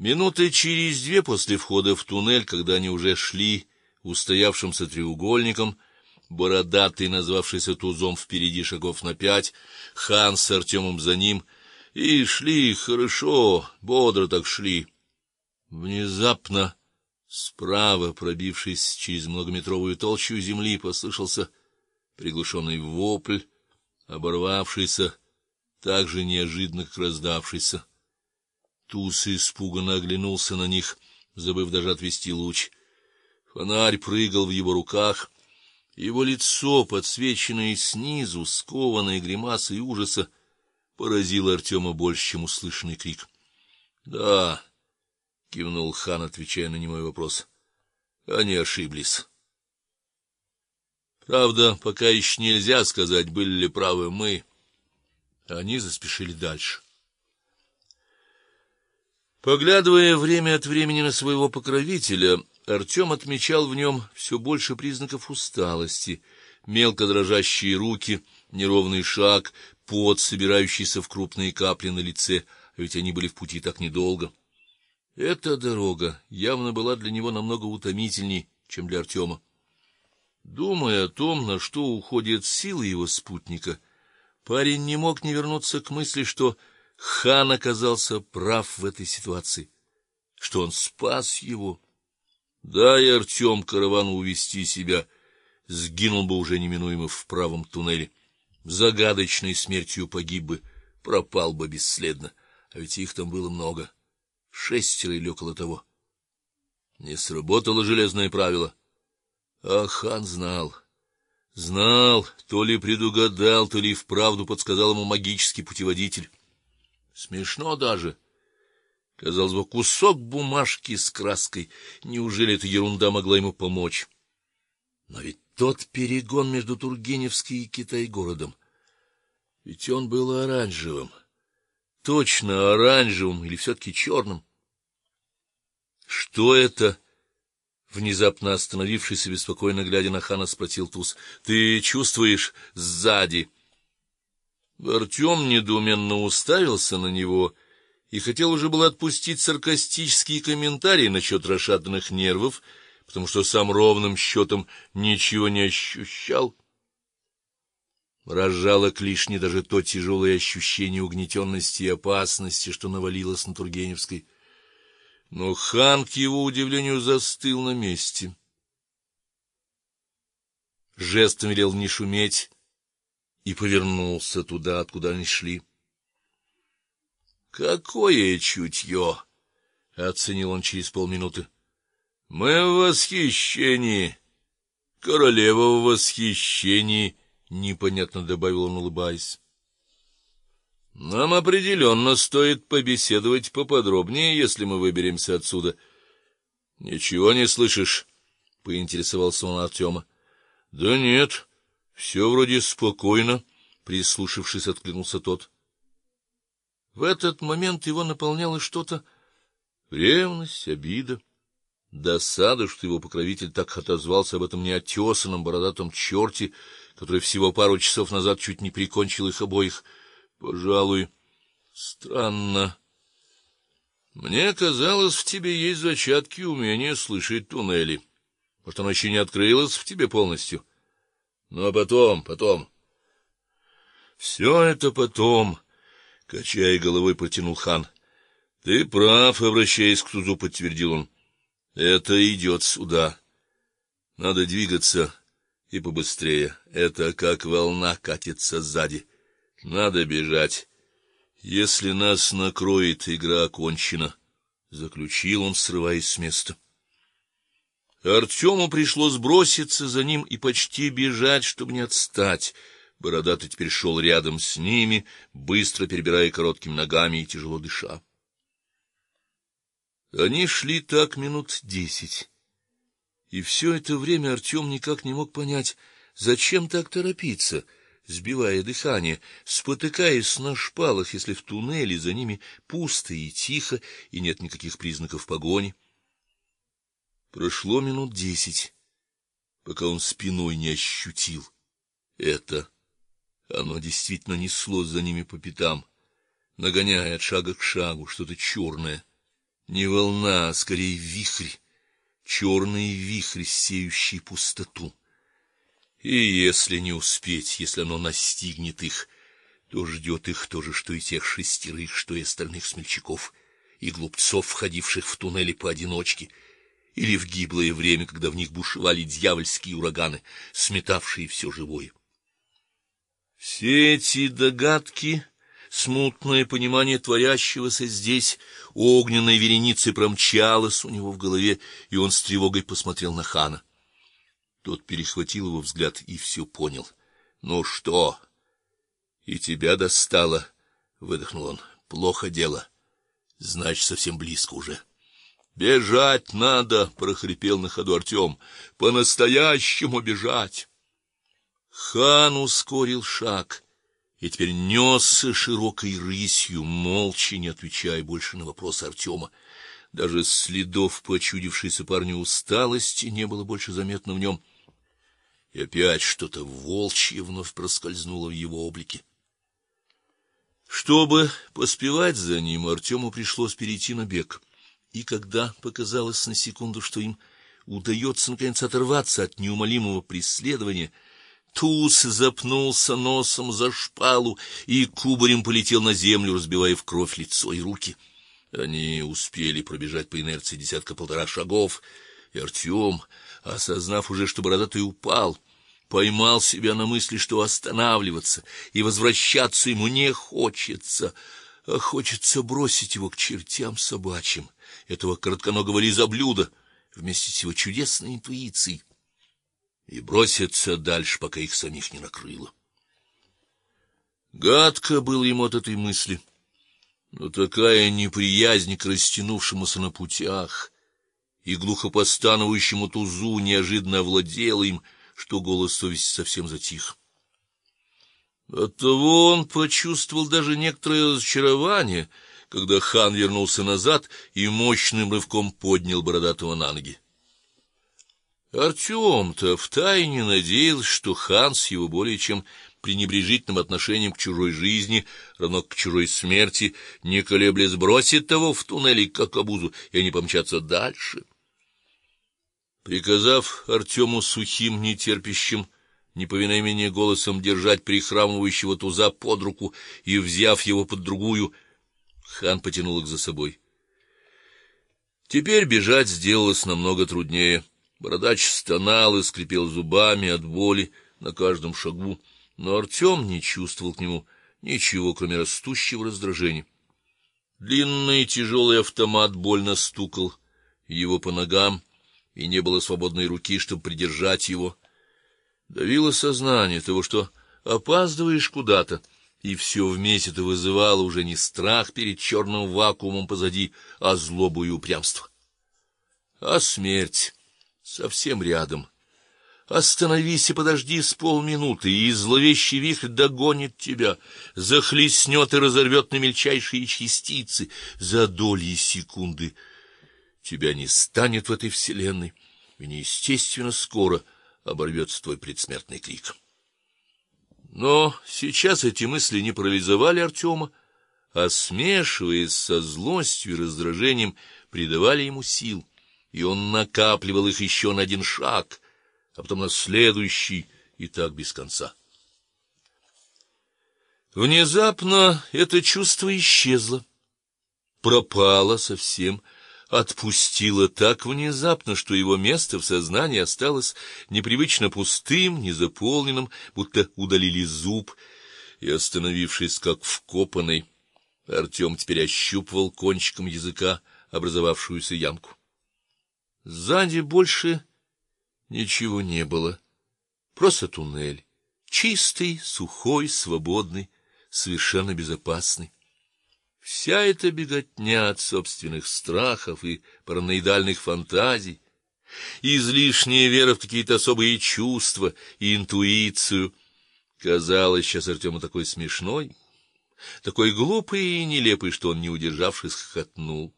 Минуты через две после входа в туннель, когда они уже шли устоявшимся треугольником, бородатый, назвавшийся тузом впереди шагов на пять, хан с Артемом за ним, и шли хорошо, бодро так шли. Внезапно справа, пробившись через многометровую толщу земли, послышался приглушенный вопль, оборвавшийся так же неожиданно, как раздавшийся. Туз испуганно оглянулся на них, забыв даже отвести луч. Фонарь прыгал в его руках, его лицо, подсвеченное снизу, скованное гримасой ужаса, поразило Артема больше, чем услышанный крик. "Да", кивнул хан, отвечая на немой вопрос. "Они ошиблись". Правда, пока еще нельзя сказать, были ли правы мы. Они заспешили дальше. Поглядывая время от времени на своего покровителя, Артем отмечал в нем все больше признаков усталости: мелко дрожащие руки, неровный шаг, пот, собирающийся в крупные капли на лице, а ведь они были в пути так недолго. Эта дорога явно была для него намного утомительней, чем для Артема. Думая о том, на что уходят силы его спутника, парень не мог не вернуться к мысли, что хан оказался прав в этой ситуации, что он спас его. Да и Артем каравану увести себя, сгинул бы уже неминуемо в правом туннеле. Загадочной смертью погиб бы, пропал бы бесследно, а ведь их там было много. Шестеро или около того. Не сработало железное правило. А хан знал. Знал, то ли предугадал, то ли вправду подсказал ему магический путеводитель. Смешно даже. Казалось бы, кусок бумажки с краской. Неужели эта ерунда могла ему помочь? Но ведь тот перегон между Тургеневской и Китай-городом, ведь он был оранжевым. Точно оранжевым или все таки черным. Что это? Внезапно остановившись и беспокойно глядя на хана, спросил Туз: "Ты чувствуешь сзади?" Артем недоуменно уставился на него и хотел уже было отпустить саркастические комментарии насчет расшатанных нервов, потому что сам ровным счетом ничего не ощущал. Разжало лишне даже то тяжелое ощущение угнетенности и опасности, что навалилось на Тургеневской. Но хан к его удивлению застыл на месте. Жестом велел не шуметь и повернулся туда, откуда они шли. Какое чутье! — оценил он через полминуты. Мы в восхищении. Королева в восхищении, непонятно добавил он, улыбаясь. Нам определенно стоит побеседовать поподробнее, если мы выберемся отсюда. Ничего не слышишь? поинтересовался он Артема. — Да нет. Все вроде спокойно, прислушавшись, откликнулся тот. В этот момент его наполняло что-то ревность, обида, досада, что его покровитель так отозвался об этом неотесанном бородатом черте, который всего пару часов назад чуть не прикончил их обоих. Пожалуй, странно. Мне казалось, в тебе есть зачатки умения слышать туннели. Может, оно еще не открылось в тебе полностью. Ну а потом, потом. Все это потом, качая головой, протянул хан. Ты прав, обращаясь к Тузу, подтвердил он. Это идет сюда. Надо двигаться и побыстрее. Это как волна катится сзади. Надо бежать. Если нас накроет, игра окончена, заключил он, срываясь с места. Артему пришлось броситься за ним и почти бежать, чтобы не отстать. Бородатый теперь шел рядом с ними, быстро перебирая короткими ногами и тяжело дыша. Они шли так минут десять. И все это время Артем никак не мог понять, зачем так торопиться, сбивая дыхание, спотыкаясь на шпалах, если в туннеле за ними пусто и тихо и нет никаких признаков погони. Прошло минут десять, пока он спиной не ощутил это. Оно действительно несло за ними по пятам, нагоняя от шага к шагу что-то черное, Не волна, а скорее вихрь, черный вихрь, сеющий пустоту. И если не успеть, если оно настигнет их, то ждет их то же, что и тех шестерых, что и остальных смельчаков и глупцов, входивших в туннели поодиночке, или в гиблое время, когда в них бушевали дьявольские ураганы, сметавшие все живое. Все эти догадки, смутное понимание творящегося здесь, огненной вереницей промчалось у него в голове, и он с тревогой посмотрел на хана. Тот перехватил его взгляд и все понял. "Ну что? И тебя достало?" выдохнул он. "Плохо дело. Значит, совсем близко уже". "Бежать надо", прохрипел на ходу Артем. "По-настоящему бежать". Хан ускорил шаг и теперь несся широкой рысью, молча не отвечая больше на вопросы Артема. Даже следов почудившейся парню усталости не было больше заметно в нем. И опять что-то волчье вновь проскользнуло в его облике. Чтобы поспевать за ним, Артему пришлось перейти на бег. И когда показалось на секунду, что им удается наконец оторваться от неумолимого преследования, Туз запнулся носом за шпалу и кубарем полетел на землю, разбивая в кровь лицо и руки. Они успели пробежать по инерции десятка-полтора шагов, и Артем, осознав уже, что бородатый упал, поймал себя на мысли, что останавливаться и возвращаться ему не хочется, хочется бросить его к чертям собачьим, этого коротконогого лизоблюда, вместе с его чудесной интуицией и броситься дальше, пока их самих не накрыло. Гадко было ему от этой мысли. Но такая неприязнь к растянувшемуся на путях и глухо постановающему тузу неожиданно овладела им, что голос совести совсем затих. Оттого он почувствовал даже некоторое разочарование, когда хан вернулся назад и мощным рывком поднял бородатого на ноги. Артем-то втайне надеялся, что хан с его более чем пренебрежительным отношением к чужой жизни, равно к чужой смерти, не колеблясь бросит того в туннеле как обузу, и они помчатся дальше. Приказав Артему сухим, нетерпящим неповиновение голосом держать прихрамывающего туза под руку и взяв его под другую, хан потянул их за собой. Теперь бежать сделалось намного труднее. Бородач стонал и скрипел зубами от боли на каждом шагу, но Артем не чувствовал к нему ничего, кроме растущего раздражения. Длинный тяжелый автомат больно стукал его по ногам, и не было свободной руки, чтобы придержать его. Давило сознание того, что опаздываешь куда-то, и все вместе это вызывало уже не страх перед черным вакуумом позади, а злобу и упрямство. А смерть совсем рядом. Остановись и подожди с полминуты, и зловещий вихрь догонит тебя, захлестнет и разорвет на мельчайшие частицы за доли секунды. Тебя не станет в этой вселенной, и неестественно скоро оборвется твой предсмертный крик. Но сейчас эти мысли не парализовали Артема, а смешиваясь со злостью и раздражением, придавали ему сил и он накапливал их еще на один шаг, а потом на следующий, и так без конца. Внезапно это чувство исчезло, пропало совсем, отпустило так внезапно, что его место в сознании осталось непривычно пустым, незаполненным, будто удалили зуб, и остановившись как вкопанный, Артем теперь ощупывал кончиком языка образовавшуюся ямку. Сзади больше ничего не было. Просто туннель, чистый, сухой, свободный, совершенно безопасный. Вся эта беготня от собственных страхов и параноидальных фантазий, излишняя вера в какие-то особые чувства и интуицию казалась сейчас Артему такой смешной, такой глупой и нелепой, что он, не удержавшись, хохотнул.